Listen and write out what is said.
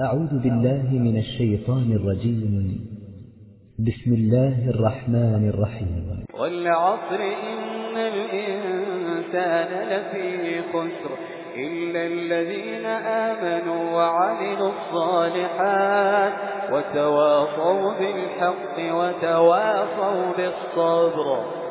أعوذ بالله من الشيطان الرجيم. بسم الله الرحمن الرحيم. والعصر إن الإنسان لفي خسر إلا الذين آمنوا وعملوا الصالحات وتواصوا بالحق وتواصوا بالصبر.